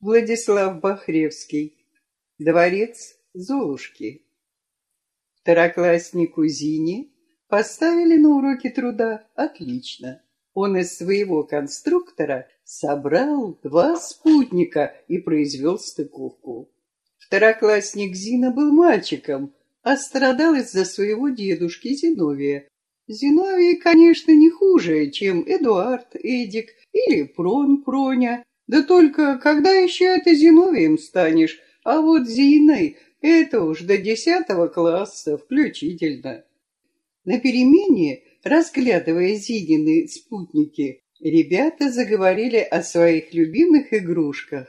Владислав Бахревский. Дворец Золушки. Второкласснику Зине поставили на уроке труда отлично. Он из своего конструктора собрал два спутника и произвел стыковку. Второклассник Зина был мальчиком, а страдал из-за своего дедушки Зиновия. Зиновий, конечно, не хуже, чем Эдуард, Эдик или Прон, Проня. Да только когда еще это Зиновием станешь, а вот Зиной это уж до десятого класса включительно. На перемене, разглядывая Зинины спутники, ребята заговорили о своих любимых игрушках.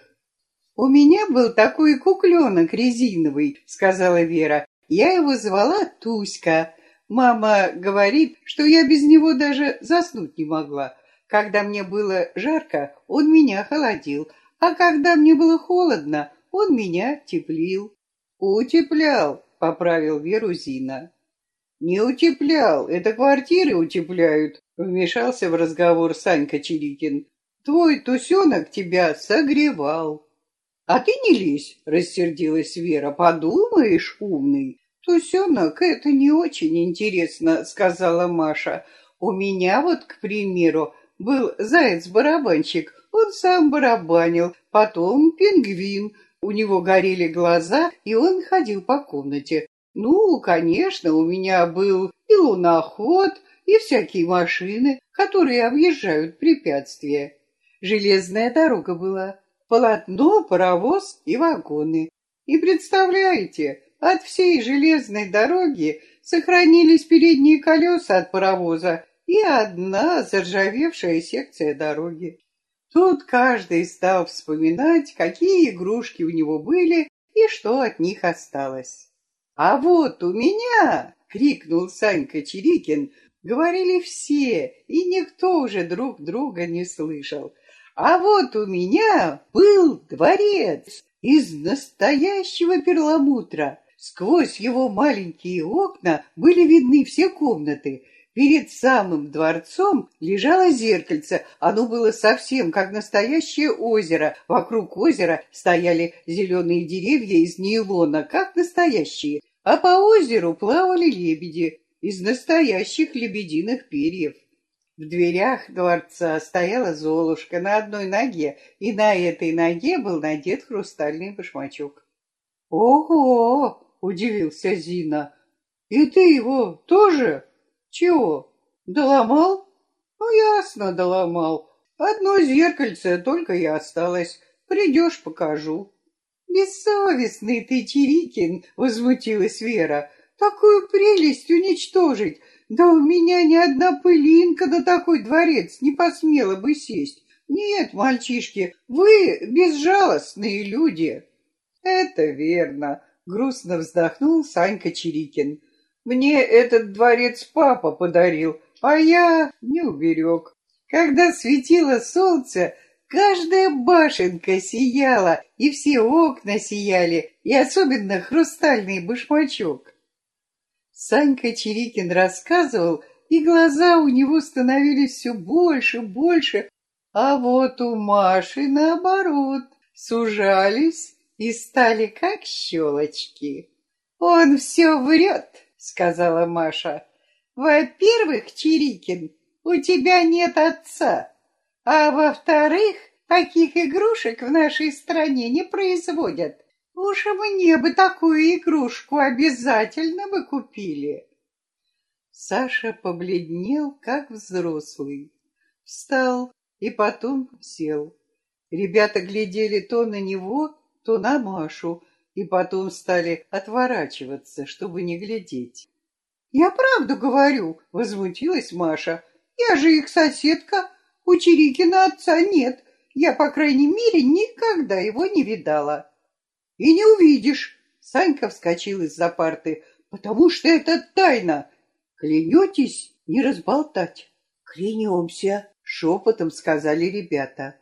«У меня был такой кукленок резиновый», — сказала Вера. «Я его звала Туська. Мама говорит, что я без него даже заснуть не могла. Когда мне было жарко, он меня холодил, а когда мне было холодно, он меня теплил». «Утеплял», — поправил Веру Зина. «Не утеплял, это квартиры утепляют», — вмешался в разговор Санька Чирикин. «Твой тусенок тебя согревал». «А ты не лезь», — рассердилась Вера. «Подумаешь, умный». «Тусенок, это не очень интересно», — сказала Маша. «У меня вот, к примеру, был заяц-барабанщик. Он сам барабанил, потом пингвин. У него горели глаза, и он ходил по комнате. Ну, конечно, у меня был и луноход, и всякие машины, которые объезжают препятствия. Железная дорога была, полотно, паровоз и вагоны. И представляете, от всей железной дороги сохранились передние колеса от паровоза и одна заржавевшая секция дороги. Тут каждый стал вспоминать, какие игрушки у него были и что от них осталось. «А вот у меня!» — крикнул Санька Чирикин. Говорили все, и никто уже друг друга не слышал. «А вот у меня был дворец из настоящего перламутра. Сквозь его маленькие окна были видны все комнаты, Перед самым дворцом лежало зеркальце. Оно было совсем как настоящее озеро. Вокруг озера стояли зеленые деревья из нейлона, как настоящие. А по озеру плавали лебеди из настоящих лебединых перьев. В дверях дворца стояла Золушка на одной ноге, и на этой ноге был надет хрустальный башмачок. «Ого!» — удивился Зина. «И ты его тоже?» Чего? Доломал? Ну, ясно, доломал. Одно зеркальце только и осталось. Придешь, покажу. Бессовестный ты, Чирикин, возмутилась Вера. Такую прелесть уничтожить. Да у меня ни одна пылинка на такой дворец не посмела бы сесть. Нет, мальчишки, вы безжалостные люди. Это верно, грустно вздохнул Санька Чирикин. Мне этот дворец папа подарил, а я не уберег. Когда светило солнце, каждая башенка сияла, и все окна сияли, и особенно хрустальный башмачок. Санька Чирикин рассказывал, и глаза у него становились все больше, больше, а вот у Маши, наоборот, сужались и стали как щелочки. Он все врет, сказала Маша. Во-первых, Чирикин, у тебя нет отца. А во-вторых, таких игрушек в нашей стране не производят. Уж мне бы такую игрушку обязательно бы купили. Саша побледнел, как взрослый. Встал и потом сел. Ребята глядели то на него, то на Машу, и потом стали отворачиваться, чтобы не глядеть. «Я правду говорю», — возмутилась Маша. «Я же их соседка. У Чирикина отца нет. Я, по крайней мере, никогда его не видала». «И не увидишь», — Санька вскочил из-за парты, «потому что это тайна. Клянетесь не разболтать?» «Клянемся», — шепотом сказали ребята.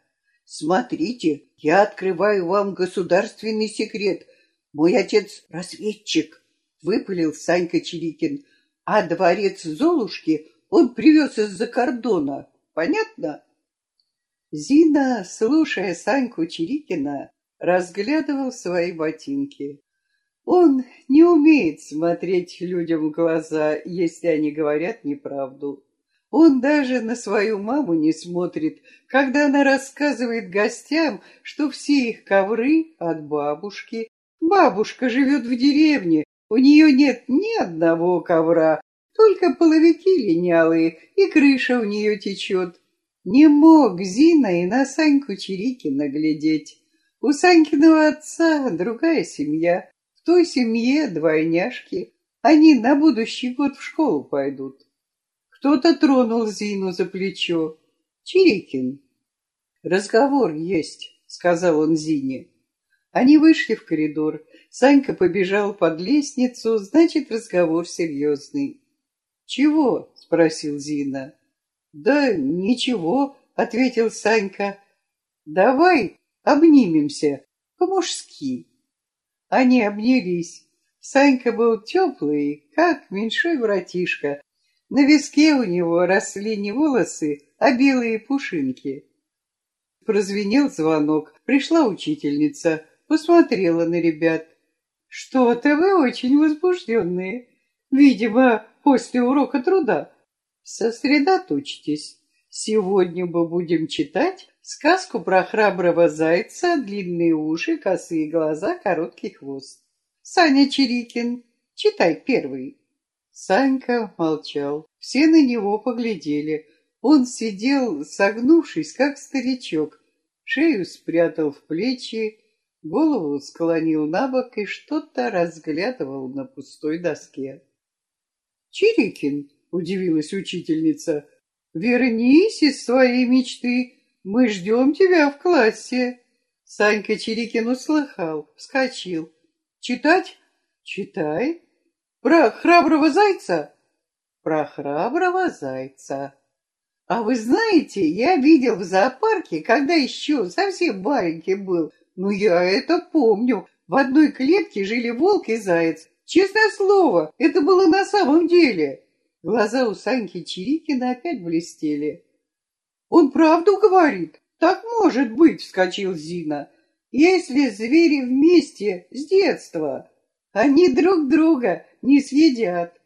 «Смотрите, я открываю вам государственный секрет. Мой отец разведчик, выпалил Санька Чирикин, а дворец Золушки он привез из-за кордона. Понятно? Зина, слушая Саньку Чирикина, разглядывал свои ботинки. Он не умеет смотреть людям в глаза, если они говорят неправду. Он даже на свою маму не смотрит, когда она рассказывает гостям, что все их ковры от бабушки. Бабушка живет в деревне, у нее нет ни одного ковра, только половики линялые, и крыша у нее течет. Не мог Зина и на Саньку Чирикина глядеть. У Санькиного отца другая семья, в той семье двойняшки. Они на будущий год в школу пойдут. Кто-то тронул Зину за плечо. Чирикин. «Разговор есть», — сказал он Зине. Они вышли в коридор. Санька побежал под лестницу, значит, разговор серьезный. «Чего?» — спросил Зина. «Да ничего», — ответил Санька. «Давай обнимемся по-мужски». Они обнялись. Санька был теплый, как меньшой братишка, на виске у него росли не волосы, а белые пушинки. Прозвенел звонок. Пришла учительница, посмотрела на ребят. «Что-то вы очень возбужденные. Видимо, после урока труда. Сосредоточьтесь. Сегодня мы будем читать сказку про храброго зайца, длинные уши, косые глаза, короткий хвост. Саня Чирикин, читай первый». Санька молчал. Все на него поглядели. Он сидел, согнувшись, как старичок, шею спрятал в плечи, голову склонил на бок и что-то разглядывал на пустой доске. «Чирикин!» — удивилась учительница. «Вернись из своей мечты, мы ждем тебя в классе». Санька Чирикин услыхал, вскочил. «Читать? Читай». Про храброго зайца? Про храброго зайца. А вы знаете, я видел в зоопарке, когда еще совсем маленький был. Ну, я это помню. В одной клетке жили волк и заяц. Честное слово, это было на самом деле. Глаза у Саньки Чирикина опять блестели. Он правду говорит. Так может быть, вскочил Зина. Если звери вместе с детства, они друг друга не съедят.